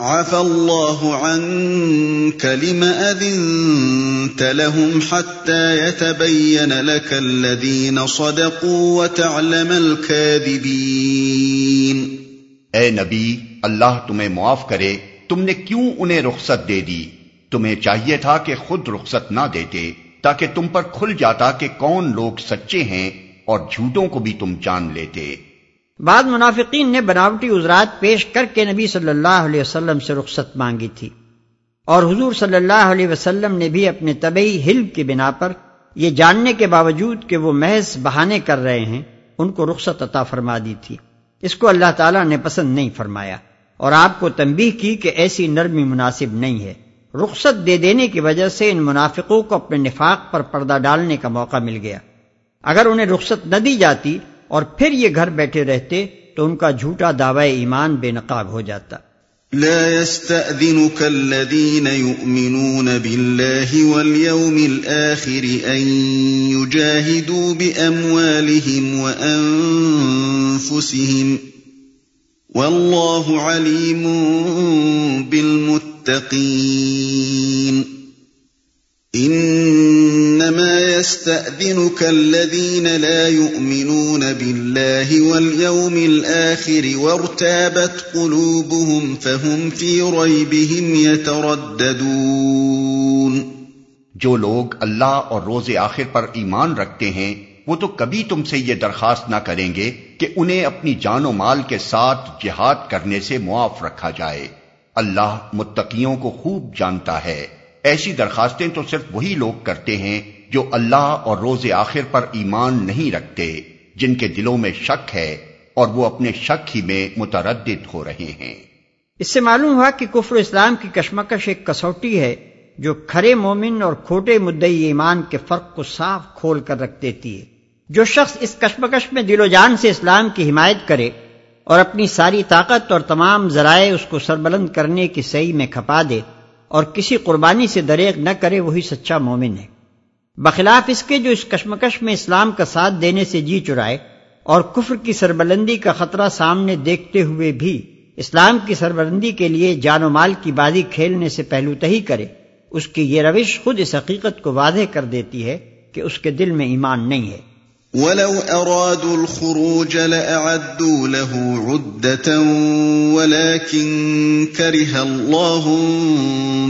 عفى الله عنك لم أذنت لهم حتى يتبين لك الذين صدقوا وتعلم الكاذبين اے نبی، اللہ تمہیں معاف کرے، تم نے کیوں انہیں رخصت دے دی؟ تمہیں چاہیے تھا کہ خود رخصت نہ دیتے، تاکہ تم پر کھل جاتا کہ کون لوگ سچے ہیں اور جھوٹوں کو بھی تم جان لیتے۔ بعد منافقین نے بناوٹی عذرات پیش کر کے نبی صلی اللہ علیہ وسلم سے رخصت مانگی تھی۔ اور حضور صلی اللہ علیہ وسلم نے بھی اپنے طبعی حلم کی بنا پر یہ جاننے کے باوجود کہ وہ محض بہانے کر رہے ہیں، ان کو رخصت عطا فرما دی تھی۔ اس کو اللہ تعالیٰ نے پسند نہیں فرمایا۔ اور آپ کو تنبیہ کی کہ ایسی نرمی مناسب نہیں ہے۔ رخصت دے دینے کی وجہ سے ان منافقوں کو اپنے نفاق پر پردہ ڈالنے کا موقع مل گیا۔ اگر انہیں رخصت نہ دی جاتی اور پھر یہ گھر بیٹھے رہتے تو ان کا جھوٹا دعوی ایمان بے نقاب ہو جاتا۔ لا يستأذنك الذين يؤمنون بالله واليوم الآخر أن يجاهدوا بأموالهم وأنفسهم والله عليم بالمتقين۔ انما يستأذنك الذين لا يؤمنون بالله واليوم الاخر وارتابت قلوبهم فهم في ريبهم يترددون. جو لوگ اللہ اور روز آخر پر ایمان رکھتے ہیں، وہ تو کبھی تم سے یہ درخواست نہ کریں گے کہ انہیں اپنی جان و مال کے ساتھ جہاد کرنے سے معاف رکھا جائے۔ اللہ متقیوں کو خوب جانتا ہے۔ ایسی درخواستیں تو صرف وہی لوگ کرتے ہیں جو اللہ اور روز آخر پر ایمان نہیں رکھتے، جن کے دلوں میں شک ہے اور وہ اپنے شک ہی میں متردد ہو رہے ہیں۔ اس سے معلوم ہوا کہ کفر اسلام کی کشمکش ایک کسوٹی ہے جو کھرے مومن اور کھوٹے مدعی ایمان کے فرق کو صاف کھول کر رکھ دیتی ہے۔ جو شخص اس کشمکش میں دل و جان سے اسلام کی حمایت کرے اور اپنی ساری طاقت اور تمام ذرائع اس کو سربلند کرنے کی صحیح میں کھپا دے اور کسی قربانی سے دریغ نہ کرے، وہی سچا مومن ہے۔ بخلاف اس کے جو اس کشمکش میں اسلام کا ساتھ دینے سے جی چرائے اور کفر کی سربلندی کا خطرہ سامنے دیکھتے ہوئے بھی اسلام کی سربلندی کے لیے جان و مال کی بازی کھیلنے سے پہلو تہی کرے، اس کی یہ روش خود اس حقیقت کو واضح کر دیتی ہے کہ اس کے دل میں ایمان نہیں ہے۔ ولو أرادوا الخروج لأعدوا له عدة ولكن كره الله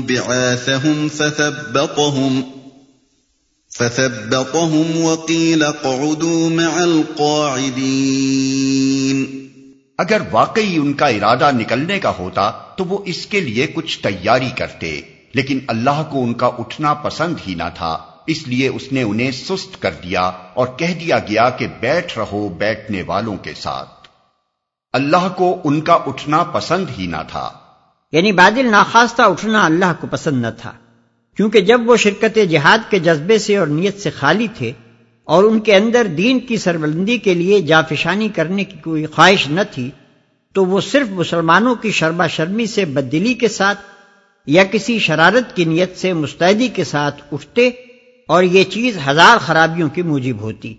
بعاثهم فثبطهم فثبطهم وقيل اقعدوا مع القاعدين اگر واقعی ان کا ارادہ نکلنے کا ہوتا تو وہ اس کے لیے کچھ تیاری کرتے لیکن اللہ کو ان کا اٹھنا پسند ہی نہ تھا۔ اس لیے اس نے انہیں سست کر دیا اور کہہ دیا گیا کہ بیٹھ رہو بیٹھنے والوں کے ساتھ۔ اللہ کو ان کا اٹھنا پسند ہی نہ تھا۔ یعنی بادل ناخواستہ اٹھنا اللہ کو پسند نہ تھا۔ کیونکہ جب وہ شرکت جہاد کے جذبے سے اور نیت سے خالی تھے اور ان کے اندر دین کی سربلندی کے لیے جافشانی کرنے کی کوئی خواہش نہ تھی، تو وہ صرف مسلمانوں کی شرما شرمی سے بدلی کے ساتھ یا کسی شرارت کی نیت سے مستعدی کے ساتھ اٹھتے اور یہ چیز ہزار خرابیوں کی موجب ہوتی،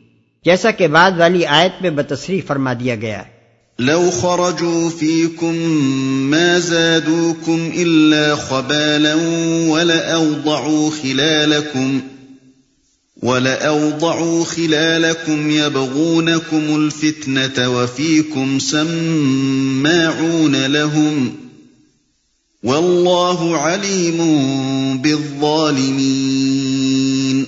جیسا کہ بعد والی آیت میں بتصریح فرما دیا گیا۔ ہے لو خرجوا فيكم ما زادوكم إلا خبالا ولأوضعوا خلالكم ولأوضعوا خلالكم يبغونكم الفتنة وفيكم سماعون لهم والله عليم بالظالمين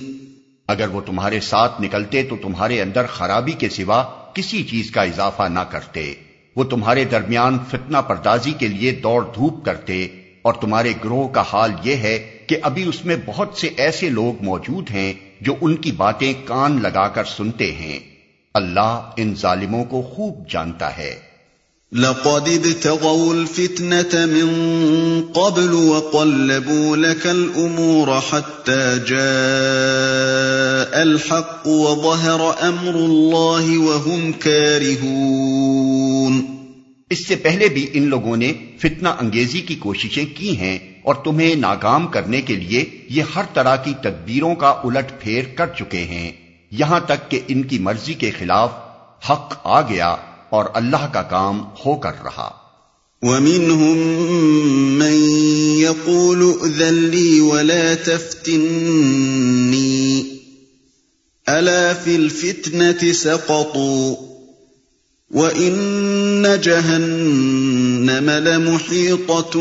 اگر وہ تمہارے ساتھ نکلتے تو تمہارے اندر خرابی کے سوا کسی چیز کا اضافہ نہ کرتے۔ وہ تمہارے درمیان فتنہ پردازی کے لیے دوڑ دھوپ کرتے۔ اور تمہارے گروہ کا حال یہ ہے کہ ابھی اس میں بہت سے ایسے لوگ موجود ہیں جو ان کی باتیں کان لگا کر سنتے ہیں۔ اللہ ان ظالموں کو خوب جانتا ہے۔ لقد ابتغوا الفتنة من قبل وقلبوا لك الأمور حتى جاء الحق وظهر أمر الله وهم كارهون. اس سے پہلے بھی ان لوگوں نے فتنہ انگیزی کی کوششیں کی ہیں اور تمہیں ناکام کرنے کے لیے یہ ہر طرح کی تدبیروں کا الٹ پھیر کر چکے ہیں۔ یہاں تک کہ ان کی مرضی کے خلاف حق آ گیا۔ اور اللہ کا کام ہو کر رہا۔ وَمِنْهُمْ يقول ائذن لي ولا تفتني ألا في الفتنة سقطوا وإن جهنم لمحيطة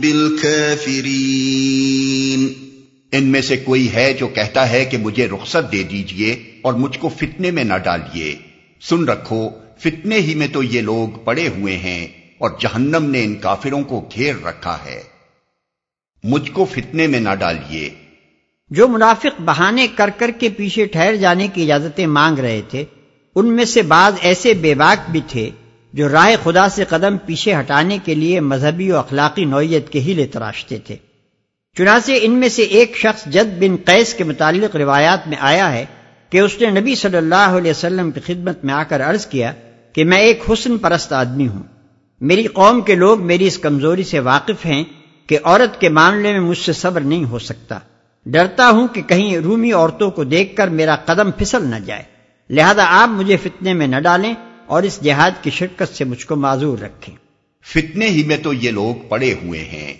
بالكافرين۔ ان میں سے کوئی ہے جو کہتا ہے کہ مجھے رخصت دے دیجیے اور مجھ کو فتنے میں نہ ڈالیے۔ سن رکھو فتنے ہی میں تو یہ لوگ پڑے ہوئے ہیں اور جہنم نے ان کافروں کو گھیر رکھا ہے۔ مجھ کو فتنے میں نہ ڈالیے۔ جو منافق بہانے کر کر کے پیچھے ٹھہر جانے کی اجازتیں مانگ رہے تھے، ان میں سے بعض ایسے بے باک بھی تھے جو راہ خدا سے قدم پیچھے ہٹانے کے لیے مذہبی و اخلاقی نوعیت کے ہی لے تراشتے تھے۔ چنانچہ ان میں سے ایک شخص جد بن قیس کے متعلق روایات میں آیا ہے کہ اس نے نبی صلی اللہ علیہ وسلم کی خدمت میں آ کر عرض کیا کہ میں ایک حسن پرست آدمی ہوں۔ میری قوم کے لوگ میری اس کمزوری سے واقف ہیں کہ عورت کے معاملے میں مجھ سے صبر نہیں ہو سکتا۔ ڈرتا ہوں کہ کہیں رومی عورتوں کو دیکھ کر میرا قدم پھسل نہ جائے۔ لہذا آپ مجھے فتنے میں نہ ڈالیں اور اس جہاد کی شرکت سے مجھ کو معذور رکھیں۔ فتنے ہی میں تو یہ لوگ پڑے ہوئے ہیں۔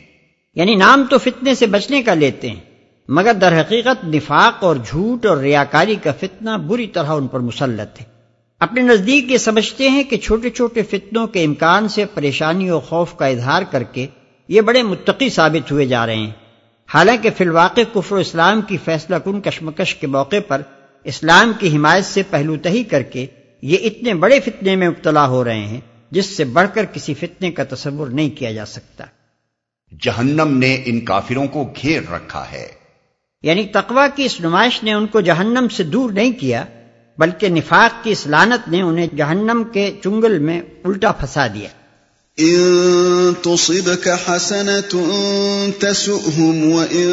یعنی نام تو فتنے سے بچنے کا لیتے ہیں مگر در حقیقت نفاق اور جھوٹ اور ریاکاری کا فتنہ بری طرح ان پر مسلط ہے۔ اپنے نزدیک یہ سمجھتے ہیں کہ چھوٹے چھوٹے فتنوں کے امکان سے پریشانی اور خوف کا اظہار کر کے یہ بڑے متقی ثابت ہوئے جا رہے ہیں۔ حالانکہ فی الواقع کفر و اسلام کی فیصلہ کن کشمکش کے موقع پر اسلام کی حمایت سے پہلو تہی کر کے یہ اتنے بڑے فتنے میں مبتلا ہو رہے ہیں جس سے بڑھ کر کسی فتنے کا تصور نہیں کیا جا سکتا۔ جہنم نے ان کافروں کو گھیر رکھا ہے۔ یعنی تقوا کی اس نمائش نے ان کو جہنم سے دور نہیں کیا بلکہ نفاق کی اس لانت نے انہیں جہنم کے چنگل میں الٹا پھنسا دیا۔ ان تصبك حسنة تسؤهم وإن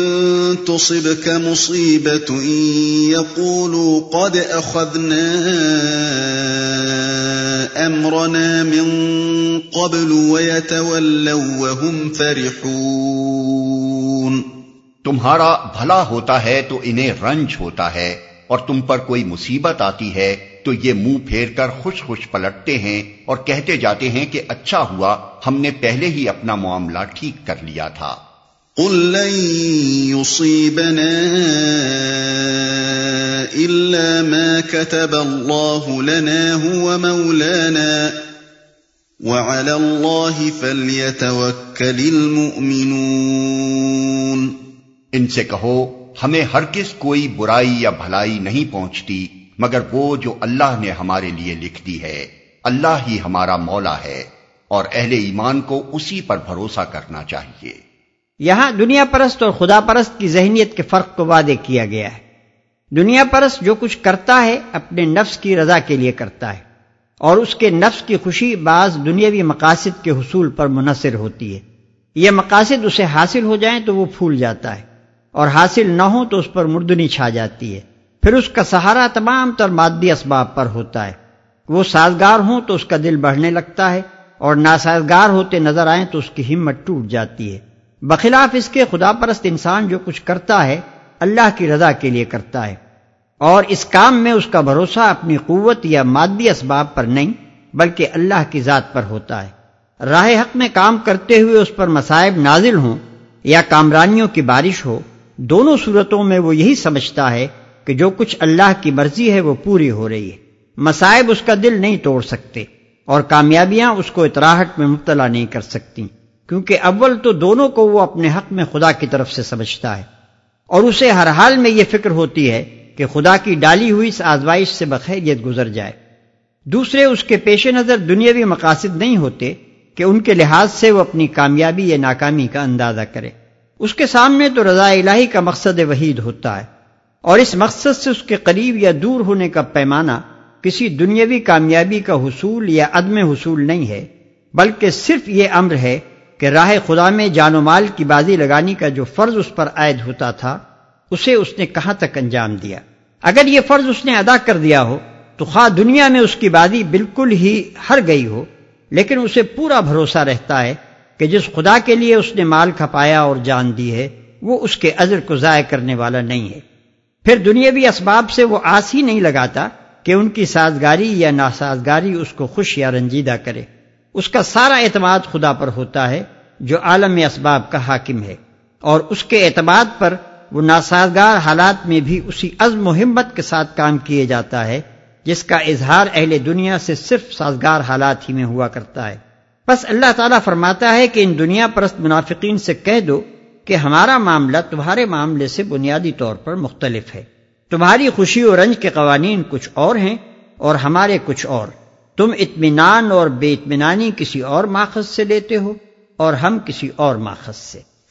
تصبك مصيبة يقولوا قد أخذنا أمرنا من قبل ويتولوا وهم فرحون۔ تمہارا بھلا ہوتا ہے تو انہیں رنج ہوتا ہے۔ اور تم پر کوئی مصیبت آتی ہے تو یہ منہ پھیر کر خوش خوش پلٹتے ہیں اور کہتے جاتے ہیں کہ اچھا ہوا ہم نے پہلے ہی اپنا معاملہ ٹھیک کر لیا تھا۔ قل لن يصيبنا إلا ما كتب الله لنا هو مولانا۔ وعلى الله فليتوكل المؤمنون۔ ان سے کہو ہمیں ہرگز کوئی برائی یا بھلائی نہیں پہنچتی، مگر وہ جو اللہ نے ہمارے لیے لکھ دی ہے، اللہ ہی ہمارا مولا ہے، اور اہل ایمان کو اسی پر بھروسہ کرنا چاہیے۔ یہاں دنیا پرست اور خدا پرست کی ذہنیت کے فرق کو وعدے کیا گیا ہے۔ دنیا پرست جو کچھ کرتا ہے، اپنے نفس کی رضا کے لیے کرتا ہے، اور اس کے نفس کی خوشی بعض دنیاوی مقاصد کے حصول پر منحصر ہوتی ہے۔ یہ مقاصد اسے حاصل ہو جائیں تو وہ پھول جاتا ہے۔ اور حاصل نہ ہو تو اس پر مردنی چھا جاتی ہے۔ پھر اس کا سہارا تمام تر مادی اسباب پر ہوتا ہے۔ وہ سازگار ہوں تو اس کا دل بڑھنے لگتا ہے اور ناسازگار ہوتے نظر آئیں تو اس کی ہمت ٹوٹ جاتی ہے۔ بخلاف اس کے خدا پرست انسان جو کچھ کرتا ہے، اللہ کی رضا کے لیے کرتا ہے۔ اور اس کام میں اس کا بھروسہ اپنی قوت یا مادی اسباب پر نہیں، بلکہ اللہ کی ذات پر ہوتا ہے۔ راہ حق میں کام کرتے ہوئے اس پر مسائب نازل ہوں یا کامرانیوں کی بارش ہو دونوں صورتوں میں وہ یہی سمجھتا ہے کہ جو کچھ اللہ کی مرضی ہے وہ پوری ہو رہی ہے۔ مسائب اس کا دل نہیں توڑ سکتے اور کامیابیاں اس کو اطراہٹ میں مبتلا نہیں کر سکتی۔ کیونکہ اول تو دونوں کو وہ اپنے حق میں خدا کی طرف سے سمجھتا ہے۔ اور اسے ہر حال میں یہ فکر ہوتی ہے کہ خدا کی ڈالی ہوئی اس آزمائش سے بخیریت گزر جائے۔ دوسرے اس کے پیش نظر دنیاوی مقاصد نہیں ہوتے کہ ان کے لحاظ سے وہ اپنی کامیابی یا ناکامی کا اندازہ کرے۔ اس کے سامنے تو رضا الہی کا مقصد وحید ہوتا ہے اور اس مقصد سے اس کے قریب یا دور ہونے کا پیمانہ کسی دنیاوی کامیابی کا حصول یا عدم حصول نہیں ہے، بلکہ صرف یہ امر ہے کہ راہ خدا میں جان و مال کی بازی لگانے کا جو فرض اس پر عائد ہوتا تھا، اسے اس نے کہاں تک انجام دیا؟ اگر یہ فرض اس نے ادا کر دیا ہو، تو خواہ دنیا میں اس کی بازی بالکل ہی ہر گئی ہو، لیکن اسے پورا بھروسہ رہتا ہے کہ جس خدا کے لیے اس نے مال کھپایا اور جان دی ہے، وہ اس کے عذر کو ضائع کرنے والا نہیں ہے۔ پھر دنیاوی اسباب سے وہ آس ہی نہیں لگاتا کہ ان کی سازگاری یا ناسازگاری اس کو خوش یا رنجیدہ کرے۔ اس کا سارا اعتماد خدا پر ہوتا ہے، جو عالم اسباب کا حاکم ہے۔ اور اس کے اعتماد پر وہ ناسازگار حالات میں بھی اسی عزم و ہمت کے ساتھ کام کیے جاتا ہے، جس کا اظہار اہل دنیا سے صرف سازگار حالات ہی میں ہوا کرتا ہے۔ بس اللہ تعالیٰ فرماتا ہے کہ ان دنیا پرست منافقین سے کہہ دو کہ ہمارا معاملہ تمہارے معاملے سے بنیادی طور پر مختلف ہے۔ تمہاری خوشی اور رنج کے قوانین کچھ اور ہیں اور ہمارے کچھ اور۔ تم اطمینان اور بے اطمینانی کسی اور ماخذ سے لیتے ہو اور ہم کسی اور ماخذ سے۔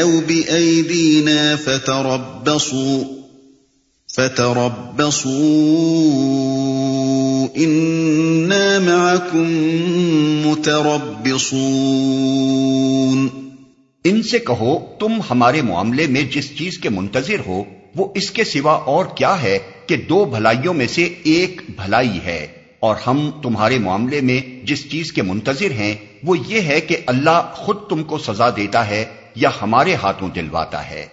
أو بأيدينا فتربصوا فتربصوا إنا معكم متربصون ان سے کہو تم ہمارے معاملے میں جس چیز کے منتظر ہو، وہ اس کے سوا اور کیا ہے کہ دو بھلائیوں میں سے ایک بھلائی ہے؟ اور ہم تمہارے معاملے میں جس چیز کے منتظر ہیں، وہ یہ ہے کہ اللہ خود تم کو سزا دیتا ہے یا ہمارے ہاتھوں دلواتا ہے۔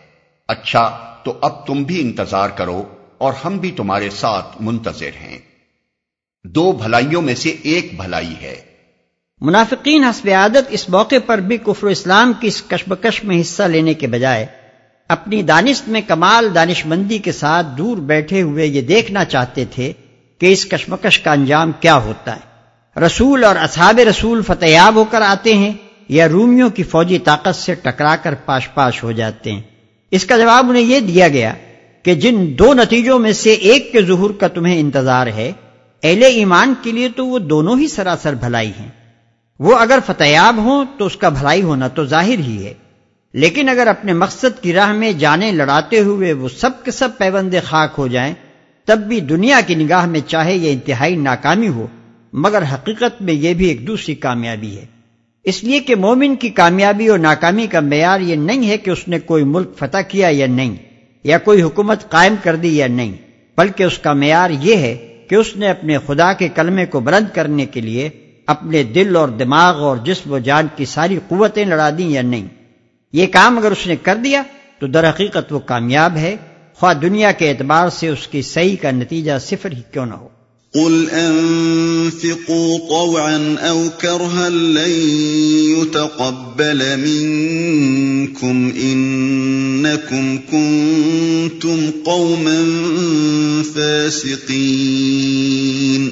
اچھا تو اب تم بھی انتظار کرو اور ہم بھی تمہارے ساتھ منتظر ہیں۔ دو بھلائیوں میں سے ایک بھلائی ہے۔ منافقین حسب عادت اس موقع پر بھی کفر و اسلام کی اس کشمکش میں حصہ لینے کے بجائے اپنی دانست میں کمال دانش مندی کے ساتھ دور بیٹھے ہوئے یہ دیکھنا چاہتے تھے کہ اس کشمکش کا انجام کیا ہوتا ہے۔ رسول اور اصحاب رسول فتحیاب ہو کر آتے ہیں۔ یا رومیوں کی فوجی طاقت سے ٹکرا کر پاش پاش ہو جاتے ہیں۔ اس کا جواب انہیں یہ دیا گیا کہ جن دو نتیجوں میں سے ایک کے ظہور کا تمہیں انتظار ہے، اہل ایمان کے لیے تو وہ دونوں ہی سراسر بھلائی ہیں۔ وہ اگر فتحیاب ہوں تو اس کا بھلائی ہونا تو ظاہر ہی ہے۔ لیکن اگر اپنے مقصد کی راہ میں جانے لڑاتے ہوئے وہ سب کے سب پیوند خاک ہو جائیں، تب بھی دنیا کی نگاہ میں چاہے یہ انتہائی ناکامی ہو، مگر حقیقت میں یہ بھی ایک دوسری کامیابی ہے۔ اس لیے کہ مومن کی کامیابی اور ناکامی کا معیار یہ نہیں ہے کہ اس نے کوئی ملک فتح کیا یا نہیں، یا کوئی حکومت قائم کر دی یا نہیں، بلکہ اس کا معیار یہ ہے کہ اس نے اپنے خدا کے کلمے کو بلند کرنے کے لیے اپنے دل اور دماغ اور جسم و جان کی ساری قوتیں لڑا دیں یا نہیں۔ یہ کام اگر اس نے کر دیا تو در حقیقت وہ کامیاب ہے، خواہ دنیا کے اعتبار سے اس کی صحیح کا نتیجہ صفر ہی کیوں نہ ہو۔ قل انفقوا طوعا او كرها لن يتقبل منكم انكم كنتم قوما فاسقين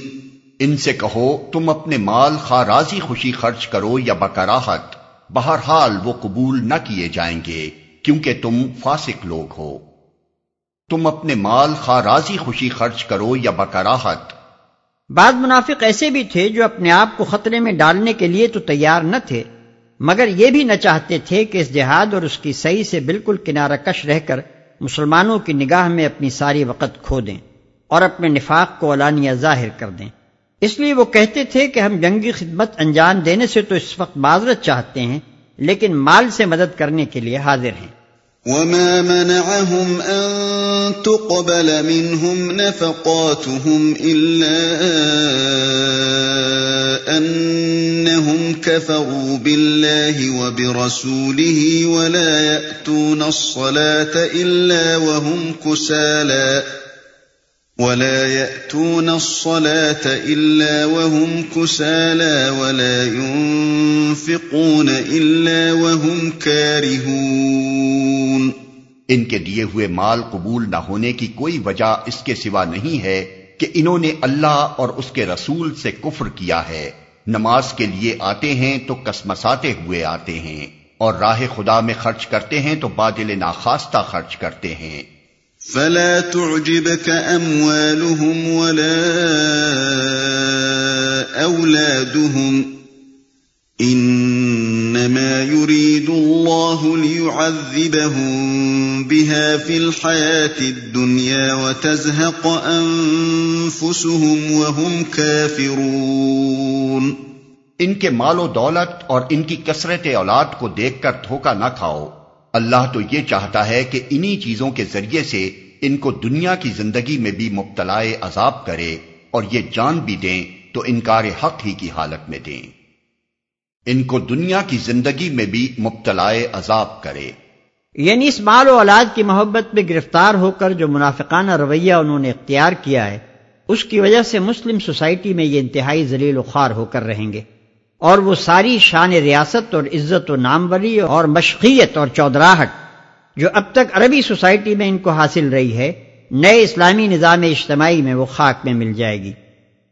ان سے کہو، تم اپنے مال خواہ راضی خوشی خرچ کرو یا بکراہت بہرحال وہ قبول نہ کیے جائیں گے، کیونکہ تم فاسق لوگ ہو۔ تم اپنے مال خواہ راضی خوشی خرچ کرو یا بکراہت بعض منافق ایسے بھی تھے جو اپنے آپ کو خطرے میں ڈالنے کے لیے تو تیار نہ تھے، مگر یہ بھی نہ چاہتے تھے کہ اس جہاد اور اس کی صحیح سے بالکل کنارہ کش رہ کر مسلمانوں کی نگاہ میں اپنی ساری وقت کھو دیں اور اپنے نفاق کو اعلانیہ ظاہر کر دیں۔ اس لیے وہ کہتے تھے کہ ہم جنگی خدمت انجام دینے سے تو اس وقت معذرت چاہتے ہیں، لیکن مال سے مدد کرنے کے لیے حاضر ہیں۔ وما منعهم أن تقبل منهم نفقاتهم إلا أنهم كفروا بالله وبرسوله ولا يأتون الصلاة إلا وهم كسالى ولا يأتون الصلاة إلا وهم كسالى ولا ينفقون إلا وهم كارهون ان کے دیے ہوئے مال قبول نہ ہونے کی کوئی وجہ اس کے سوا نہیں ہے کہ انہوں نے اللہ اور اس کے رسول سے کفر کیا ہے۔ نماز کے لیے آتے ہیں تو کسمساتے ہوئے آتے ہیں اور راہ خدا میں خرچ کرتے ہیں تو بادل ناخواستہ خرچ کرتے ہیں۔ فلا تعجبك أموالهم ولا أولادهم إنما يريد الله ليعذبهم بها في الحياة الدنيا وتزهق أنفسهم وهم كافرون ان کے مال و دولت اور ان کی کثرت اولاد کو دیکھ کر دھوکہ نہ کھاؤ۔ اللہ تو یہ چاہتا ہے کہ انہی چیزوں کے ذریعے سے ان کو دنیا کی زندگی میں بھی مبتلا عذاب کرے اور یہ جان بھی دیں تو انکار حق ہی کی حالت میں دیں۔ ان کو دنیا کی زندگی میں بھی مبتلا عذاب کرے۔ یعنی اس مال و اولاد کی محبت میں گرفتار ہو کر جو منافقانہ رویہ انہوں نے اختیار کیا ہے، اس کی وجہ سے مسلم سوسائٹی میں یہ انتہائی ذلیل و خوار ہو کر رہیں گے۔ اور وہ ساری شان ریاست اور عزت و ناموری اور مشقیت اور چودراہٹ جو اب تک عربی سوسائٹی میں ان کو حاصل رہی ہے، نئے اسلامی نظام اجتماعی میں وہ خاک میں مل جائے گی۔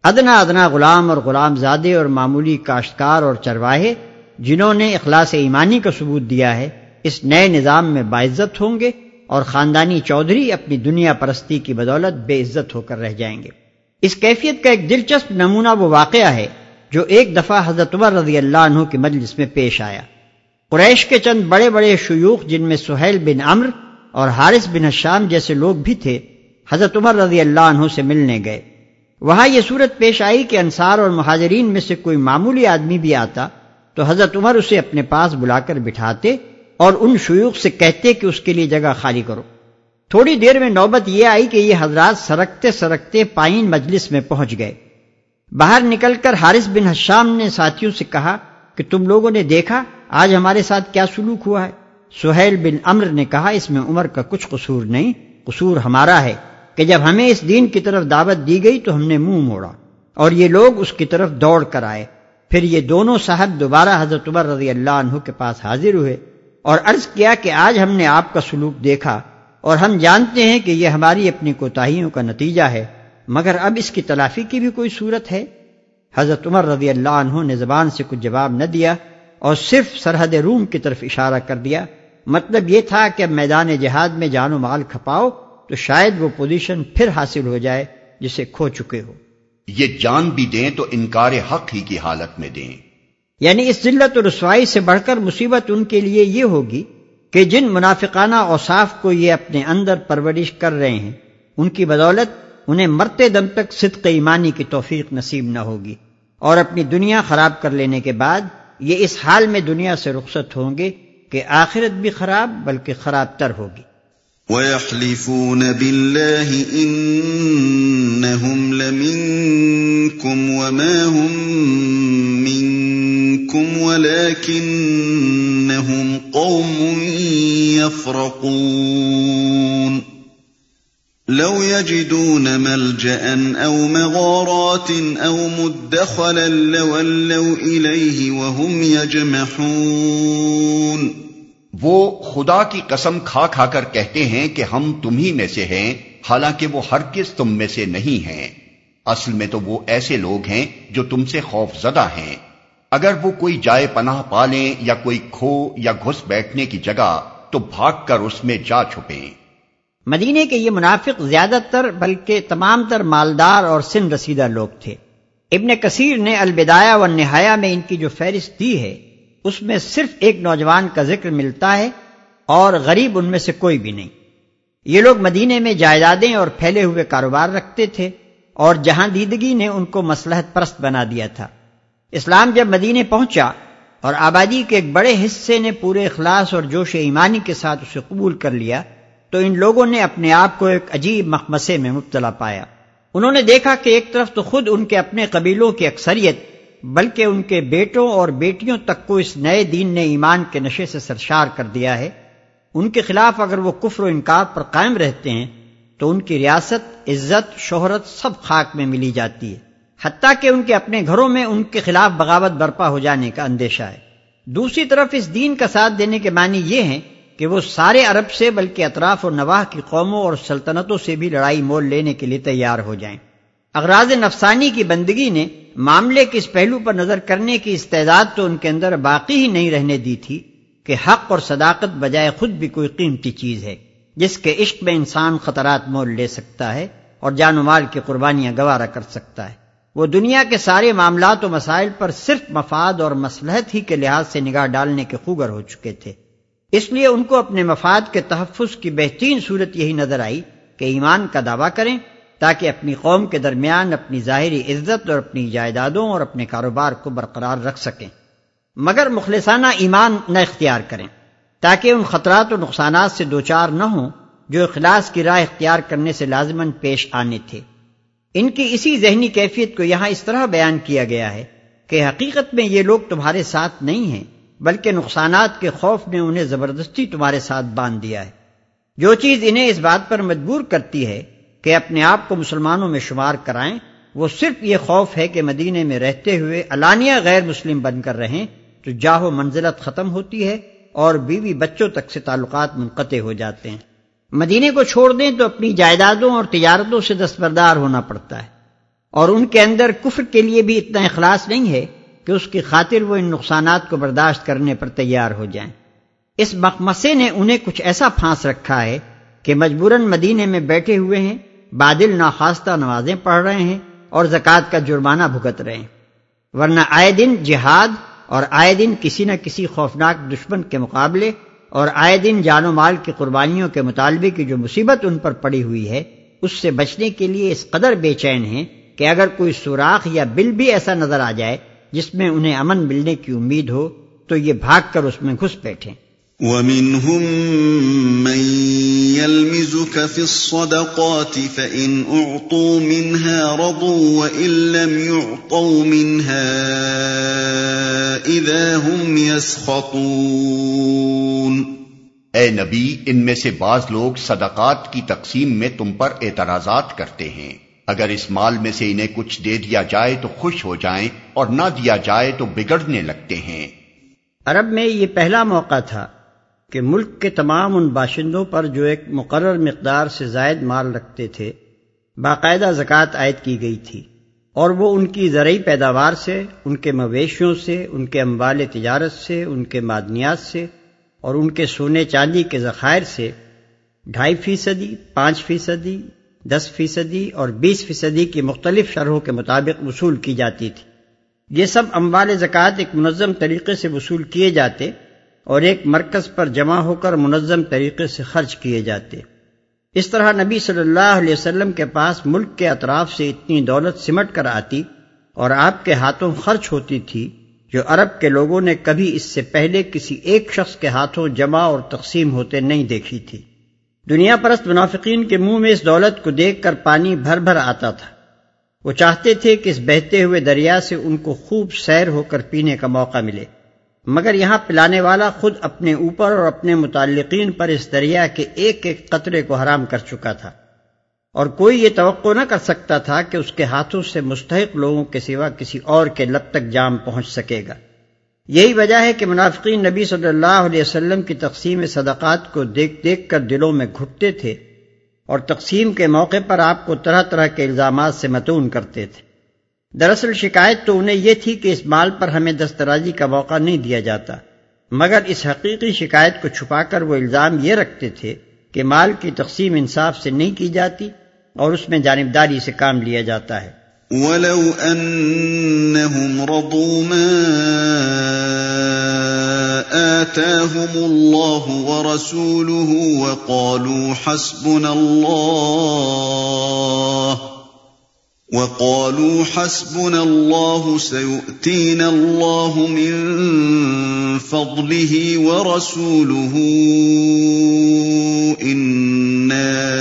ادنا ادنا غلام اور غلام زادے اور معمولی کاشتکار اور چرواہے جنہوں نے اخلاص ایمانی کا ثبوت دیا ہے، اس نئے نظام میں باعزت ہوں گے اور خاندانی چودھری اپنی دنیا پرستی کی بدولت بے عزت ہو کر رہ جائیں گے۔ اس کیفیت کا ایک دلچسپ نمونہ وہ واقعہ ہے جو ایک دفعہ حضرت عمر رضی اللہ عنہ کی مجلس میں پیش آیا۔ قریش کے چند بڑے بڑے شیوخ جن میں سہیل بن امر اور حارث بن حشام جیسے لوگ بھی تھے، حضرت عمر رضی اللہ عنہ سے ملنے گئے۔ وہاں یہ صورت پیش آئی کہ انصار اور مہاجرین میں سے کوئی معمولی آدمی بھی آتا تو حضرت عمر اسے اپنے پاس بلا کر بٹھاتے اور ان شیوخ سے کہتے کہ اس کے لیے جگہ خالی کرو۔ تھوڑی دیر میں نوبت یہ آئی کہ یہ حضرات سرکتے سرکتے پائن مجلس میں پہنچ گئے۔ باہر نکل کر حارث بن حشام نے ساتھیوں سے کہا کہ تم لوگوں نے دیکھا آج ہمارے ساتھ کیا سلوک ہوا ہے۔ سہیل بن امر نے کہا، اس میں عمر کا کچھ قصور نہیں، قصور ہمارا ہے کہ جب ہمیں اس دین کی طرف دعوت دی گئی تو ہم نے منہ موڑا اور یہ لوگ اس کی طرف دوڑ کر آئے۔ پھر یہ دونوں صاحب دوبارہ حضرت عمر رضی اللہ عنہ کے پاس حاضر ہوئے اور عرض کیا کہ آج ہم نے آپ کا سلوک دیکھا اور ہم جانتے ہیں کہ یہ ہماری اپنی کوتاہیوں کا نتیجہ ہے۔ مگر اب اس کی تلافی کی بھی کوئی صورت ہے؟ حضرت عمر رضی اللہ عنہ نے زبان سے کچھ جواب نہ دیا اور صرف سرحد روم کی طرف اشارہ کر دیا۔ مطلب یہ تھا کہ اب میدان جہاد میں جان و مال کھپاؤ تو شاید وہ پوزیشن پھر حاصل ہو جائے جسے کھو چکے ہو۔ یہ جان بھی دیں تو انکار حق ہی کی حالت میں دیں۔ یعنی اس ذلت و رسوائی سے بڑھ کر مصیبت ان کے لیے یہ ہوگی کہ جن منافقانہ اوصاف کو یہ اپنے اندر پرورش کر رہے ہیں ان کی بدولت انہیں مرتے دم تک صدق ایمانی کی توفیق نصیب نہ ہوگی اور اپنی دنیا خراب کر لینے کے بعد یہ اس حال میں دنیا سے رخصت ہوں گے کہ آخرت بھی خراب بلکہ خراب تر ہوگی۔ وَيَحْلِفُونَ بِاللَّهِ إِنَّهُمْ لَمِنكُمْ وَمَا هُمْ مِنكُمْ وَلَكِنَّهُمْ قَوْمٌ يَفْرَقُونَ لو يجدون ملجأ أو مغارات أو مدخلا لولوا إليه وهم يجمحون۔ وہ خدا کی قسم کھا کھا کر کہتے ہیں کہ ہم تمہیں میں سے ہیں، حالانکہ وہ ہرگز تم میں سے نہیں ہیں۔ اصل میں تو وہ ایسے لوگ ہیں جو تم سے خوف زدہ ہیں۔ اگر وہ کوئی جائے پناہ پالیں یا کوئی کھو یا گھس بیٹھنے کی جگہ، تو بھاگ کر اس میں جا چھپیں۔ مدینے کے یہ منافق زیادہ تر بلکہ تمام تر مالدار اور سن رسیدہ لوگ تھے۔ ابن کثیر نے البدایا و نہایا میں ان کی جو فہرست دی ہے، اس میں صرف ایک نوجوان کا ذکر ملتا ہے اور غریب ان میں سے کوئی بھی نہیں۔ یہ لوگ مدینے میں جائیدادیں اور پھیلے ہوئے کاروبار رکھتے تھے اور جہاں دیدگی نے ان کو مسلحت پرست بنا دیا تھا۔ اسلام جب مدینے پہنچا اور آبادی کے ایک بڑے حصے نے پورے اخلاص اور جوش ایمانی کے ساتھ اسے قبول کر لیا تو ان لوگوں نے اپنے آپ کو ایک عجیب مخمسے میں مبتلا پایا۔ انہوں نے دیکھا کہ ایک طرف تو خود ان کے اپنے قبیلوں کی اکثریت، بلکہ ان کے بیٹوں اور بیٹیوں تک کو اس نئے دین نے ایمان کے نشے سے سرشار کر دیا ہے۔ ان کے خلاف اگر وہ کفر و انکار پر قائم رہتے ہیں، تو ان کی ریاست، عزت، شہرت سب خاک میں ملی جاتی ہے۔ حتیٰ کہ ان کے اپنے گھروں میں ان کے خلاف بغاوت برپا ہو جانے کا اندیشہ ہے۔ دوسری طرف اس دین کا ساتھ دینے کے معنی یہ ہیں کہ وہ سارے عرب سے بلکہ اطراف اور نواح کی قوموں اور سلطنتوں سے بھی لڑائی مول لینے کے لیے تیار ہو جائیں۔ اغراض نفسانی کی بندگی نے معاملے کے اس پہلو پر نظر کرنے کی استعداد تو ان کے اندر باقی ہی نہیں رہنے دی تھی کہ حق اور صداقت بجائے خود بھی کوئی قیمتی چیز ہے، جس کے عشق میں انسان خطرات مول لے سکتا ہے اور جان و مال کی قربانیاں گوارا کر سکتا ہے۔ وہ دنیا کے سارے معاملات و مسائل پر صرف مفاد اور مسلحت ہی کے لحاظ سے نگاہ ڈالنے کے خوگر ہو چکے تھے۔ اس لیے ان کو اپنے مفاد کے تحفظ کی بہترین صورت یہی نظر آئی کہ ایمان کا دعویٰ کریں تاکہ اپنی قوم کے درمیان اپنی ظاہری عزت اور اپنی جائیدادوں اور اپنے کاروبار کو برقرار رکھ سکیں۔ مگر مخلصانہ ایمان نہ اختیار کریں تاکہ ان خطرات و نقصانات سے دوچار نہ ہوں جو اخلاص کی راہ اختیار کرنے سے لازمن پیش آنے تھے۔ ان کی اسی ذہنی کیفیت کو یہاں اس طرح بیان کیا گیا ہے کہ حقیقت میں یہ لوگ تمہارے ساتھ نہیں ہیں۔ بلکہ نقصانات کے خوف نے انہیں زبردستی تمہارے ساتھ باندھ دیا ہے۔ جو چیز انہیں اس بات پر مجبور کرتی ہے کہ اپنے آپ کو مسلمانوں میں شمار کرائیں، وہ صرف یہ خوف ہے کہ مدینے میں رہتے ہوئے علانیہ غیر مسلم بن کر رہیں تو جاہو منزلت ختم ہوتی ہے اور بیوی بچوں تک سے تعلقات منقطع ہو جاتے ہیں۔ مدینے کو چھوڑ دیں تو اپنی جائیدادوں اور تجارتوں سے دستبردار ہونا پڑتا ہے۔ اور ان کے اندر کفر کے لیے بھی اتنا اخلاص نہیں ہے کہ اس کی خاطر وہ ان نقصانات کو برداشت کرنے پر تیار ہو جائیں۔ اس مخمسے نے انہیں کچھ ایسا پھانس رکھا ہے کہ مجبوراً مدینے میں بیٹھے ہوئے ہیں، بادل ناخواستہ نمازیں پڑھ رہے ہیں اور زکوٰۃ کا جرمانہ بھگت رہے ہیں۔ ورنہ آئے دن جہاد اور آئے دن کسی نہ کسی خوفناک دشمن کے مقابلے اور آئے دن جان و مال کی قربانیوں کے مطالبے کی جو مصیبت ان پر پڑی ہوئی ہے، اس سے بچنے کے لیے اس قدر بے چین ہیں کہ اگر کوئی سوراخ یا بل بھی ایسا نظر آ جائے جس میں انہیں امن ملنے کی امید ہو تو یہ بھاگ کر اس میں گھس بیٹھیں وَمِنْهُمْ مَنْ يَلْمِزُكَ فِي الصَّدَقَاتِ فَإِنْ أُعْطُوا مِنْهَا رَضُوا وَإِنْ لَمْ يُعْطَوْا مِنْهَا إِذَا هُمْ يَسْخَطُونَ۔ اے نبی ان میں سے بعض لوگ صدقات کی تقسیم میں تم پر اعتراضات کرتے ہیں۔ اگر اس مال میں سے انہیں کچھ دے دیا جائے تو خوش ہو جائیں اور نہ دیا جائے تو بگڑنے لگتے ہیں۔ عرب میں یہ پہلا موقع تھا کہ ملک کے تمام ان باشندوں پر جو ایک مقرر مقدار سے زائد مال رکھتے تھے، باقاعدہ زکوٰۃ عائد کی گئی تھی اور وہ ان کی زرعی پیداوار سے، ان کے مویشیوں سے، ان کے اموال تجارت سے، ان کے معدنیات سے اور ان کے سونے چاندی کے ذخائر سے ڈھائی فیصدی، پانچ فیصدی دس فیصدی اور بیس فیصدی کی مختلف شرحوں کے مطابق وصول کی جاتی تھی۔ یہ سب اموال زکوٰۃ ایک منظم طریقے سے وصول کیے جاتے اور ایک مرکز پر جمع ہو کر منظم طریقے سے خرچ کیے جاتے۔ اس طرح نبی صلی اللہ علیہ وسلم کے پاس ملک کے اطراف سے اتنی دولت سمٹ کر آتی اور آپ کے ہاتھوں خرچ ہوتی تھی جو عرب کے لوگوں نے کبھی اس سے پہلے کسی ایک شخص کے ہاتھوں جمع اور تقسیم ہوتے نہیں دیکھی تھی۔ دنیا پرست منافقین کے منہ میں اس دولت کو دیکھ کر پانی بھر بھر آتا تھا۔ وہ چاہتے تھے کہ اس بہتے ہوئے دریا سے ان کو خوب سیر ہو کر پینے کا موقع ملے۔ مگر یہاں پلانے والا خود اپنے اوپر اور اپنے متعلقین پر اس دریا کے ایک ایک قطرے کو حرام کر چکا تھا۔ اور کوئی یہ توقع نہ کر سکتا تھا کہ اس کے ہاتھوں سے مستحق لوگوں کے سوا کسی اور کے لب تک جام پہنچ سکے گا۔ یہی وجہ ہے کہ منافقین نبی صلی اللہ علیہ وسلم کی تقسیم صدقات کو دیکھ دیکھ کر دلوں میں گھٹتے تھے اور تقسیم کے موقع پر آپ کو طرح طرح کے الزامات سے متون کرتے تھے۔ دراصل شکایت تو انہیں یہ تھی کہ اس مال پر ہمیں دسترازی کا موقع نہیں دیا جاتا، مگر اس حقیقی شکایت کو چھپا کر وہ الزام یہ رکھتے تھے کہ مال کی تقسیم انصاف سے نہیں کی جاتی اور اس میں جانبداری سے کام لیا جاتا ہے۔ ولو انهم رضوا ما آتاهم الله ورسوله وقالوا حسبنا الله وقالوا حسبنا الله سيؤتينا الله من فضله ورسوله إنا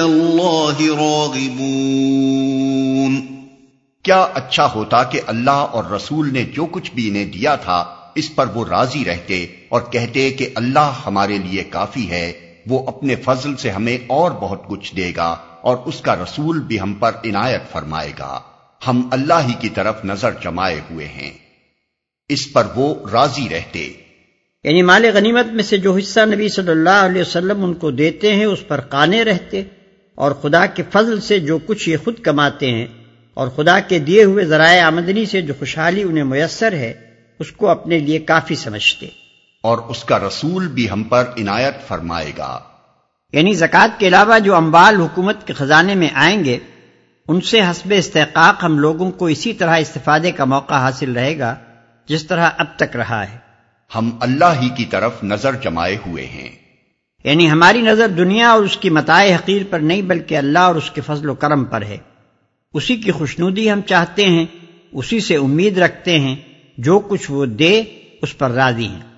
اللہ راغبون کیا اچھا ہوتا کہ اللہ اور رسول نے جو کچھ بھی انہیں دیا تھا اس پر وہ راضی رہتے اور کہتے کہ اللہ ہمارے لیے کافی ہے، وہ اپنے فضل سے ہمیں اور بہت کچھ دے گا اور اس کا رسول بھی ہم پر عنایت فرمائے گا۔ ہم اللہ ہی کی طرف نظر جمائے ہوئے ہیں۔ اس پر وہ راضی رہتے۔ یعنی مال غنیمت میں سے جو حصہ نبی صلی اللہ علیہ وسلم ان کو دیتے ہیں، اس پر قانے رہتے اور خدا کے فضل سے جو کچھ یہ خود کماتے ہیں اور خدا کے دیے ہوئے ذرائع آمدنی سے جو خوشحالی انہیں میسر ہے اس کو اپنے لیے کافی سمجھتے۔ اور اس کا رسول بھی ہم پر عنایت فرمائے گا۔ یعنی زکوٰۃ کے علاوہ جو امبال حکومت کے خزانے میں آئیں گے ان سے حسب استحقاق ہم لوگوں کو اسی طرح استفادے کا موقع حاصل رہے گا جس طرح اب تک رہا ہے۔ ہم اللہ ہی کی طرف نظر جمائے ہوئے ہیں۔ یعنی ہماری نظر دنیا اور اس کی متائے حقیر پر نہیں بلکہ اللہ اور اس کے فضل و کرم پر ہے۔ اسی کی خوشنودی ہم چاہتے ہیں اسی سے امید رکھتے ہیں۔ جو کچھ وہ دے اس پر راضی ہیں۔